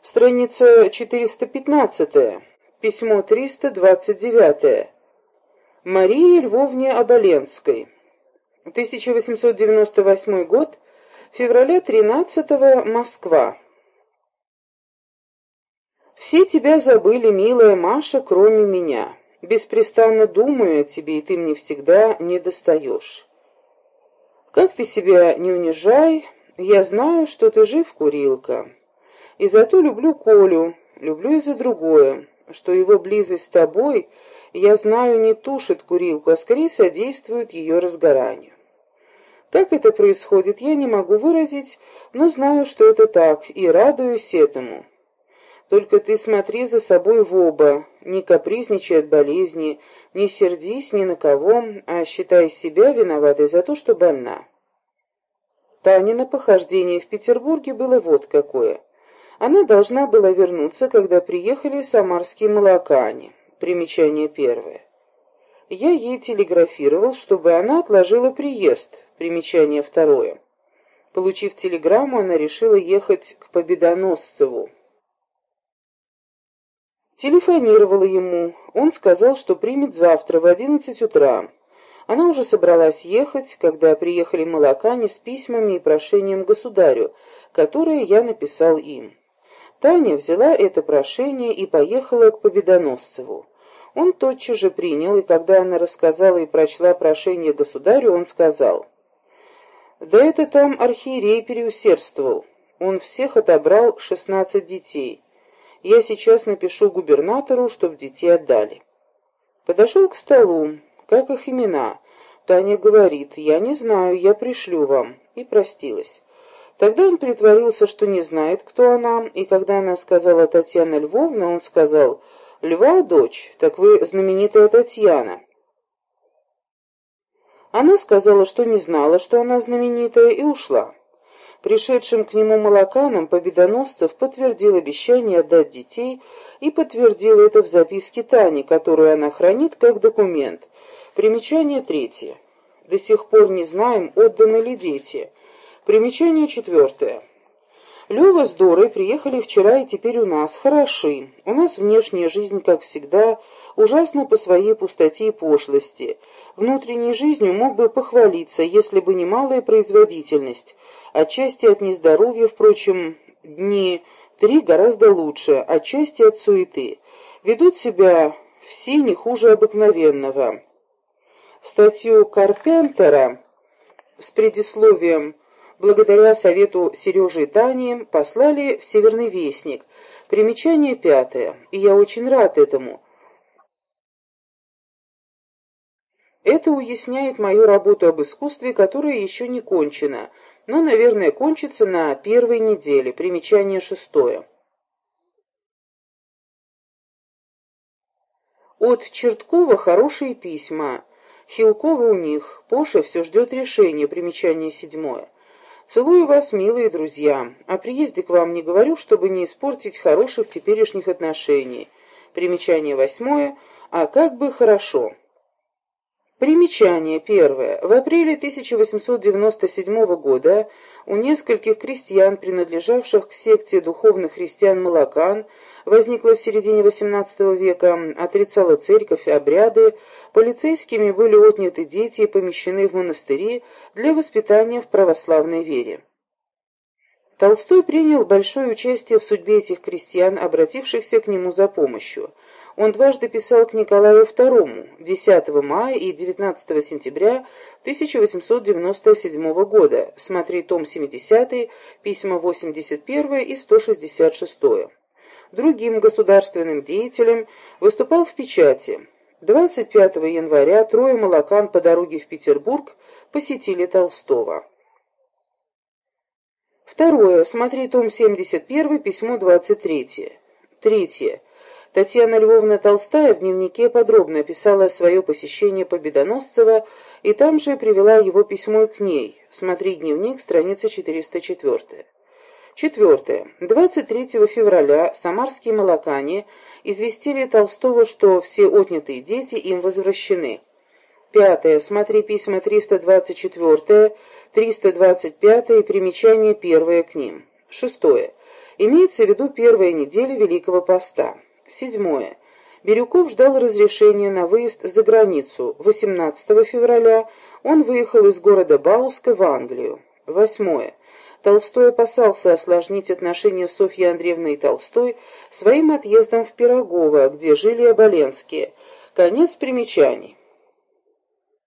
Страница 415, письмо 329. Марии Львовне Оболенской. 1898 год, февраля 13 -го, Москва. Все тебя забыли, милая Маша, кроме меня. Беспрестанно думаю о тебе, и ты мне всегда не достаешь. Как ты себя не унижай, я знаю, что ты жив, курилка. И зато люблю Колю, люблю и за другое, что его близость с тобой, я знаю, не тушит курилку, а скорее содействует ее разгоранию. Как это происходит, я не могу выразить, но знаю, что это так, и радуюсь этому. Только ты смотри за собой в оба, не капризничай от болезни, не сердись ни на кого, а считай себя виноватой за то, что больна. Танина похождение в Петербурге было вот какое. Она должна была вернуться, когда приехали самарские молокане. Примечание первое. Я ей телеграфировал, чтобы она отложила приезд. Примечание второе. Получив телеграмму, она решила ехать к Победоносцеву. Телефонировала ему. Он сказал, что примет завтра в одиннадцать утра. Она уже собралась ехать, когда приехали молокане с письмами и прошением государю, которые я написал им. Таня взяла это прошение и поехала к Победоносцеву. Он тотчас же принял, и когда она рассказала и прочла прошение государю, он сказал, «Да это там архиерей переусердствовал. Он всех отобрал шестнадцать детей». Я сейчас напишу губернатору, чтоб детей отдали. Подошел к столу. Как их имена? Таня говорит, я не знаю, я пришлю вам. И простилась. Тогда он притворился, что не знает, кто она, и когда она сказала Татьяна Львовна, он сказал, «Льва, дочь, так вы знаменитая Татьяна». Она сказала, что не знала, что она знаменитая, и ушла. Пришедшим к нему молоканам Победоносцев подтвердил обещание отдать детей и подтвердил это в записке Тани, которую она хранит как документ. Примечание третье. До сих пор не знаем, отданы ли дети. Примечание четвертое. Лёва с Дорой приехали вчера и теперь у нас. Хороши. У нас внешняя жизнь, как всегда, ужасна по своей пустоте и пошлости. Внутренней жизнью мог бы похвалиться, если бы не малая производительность. Отчасти от нездоровья, впрочем, дни три гораздо лучше, отчасти от суеты. Ведут себя все не хуже обыкновенного. Статью Карпентера с предисловием благодаря совету Сережи и Тани, послали в «Северный вестник». Примечание пятое, и я очень рад этому. Это уясняет мою работу об искусстве, которая еще не кончена, но, наверное, кончится на первой неделе. Примечание шестое. От Черткова хорошие письма. Хилкова у них. Поша все ждет решения. Примечание седьмое. Целую вас, милые друзья. О приезде к вам не говорю, чтобы не испортить хороших теперешних отношений. Примечание восьмое. А как бы хорошо. Примечание первое. В апреле 1897 года у нескольких крестьян, принадлежавших к секте духовных христиан Малакан, возникла в середине XVIII века, отрицала церковь и обряды, полицейскими были отняты дети и помещены в монастыри для воспитания в православной вере. Толстой принял большое участие в судьбе этих крестьян, обратившихся к нему за помощью – он дважды писал к Николаю II 10 мая и 19 сентября 1897 года. Смотри том 70, письма 81 и 166. Другим государственным деятелям выступал в печати. 25 января трое молокан по дороге в Петербург посетили Толстого. Второе. Смотри том 71, письмо 23. Третье. Татьяна Львовна Толстая в дневнике подробно описала свое посещение Победоносцева и там же привела его письмо к ней. Смотри дневник, страница 404. Четвертое. 23 февраля самарские молокане известили Толстого, что все отнятые дети им возвращены. Пятое. Смотри письма 324, 325 и примечание первое к ним. Шестое. Имеется в виду первая неделя Великого Поста. Седьмое. Бирюков ждал разрешения на выезд за границу. 18 февраля он выехал из города Бауска в Англию. Восьмое. Толстой опасался осложнить отношения Софьи Андреевны и Толстой своим отъездом в Пирогово, где жили Оболенские. Конец примечаний.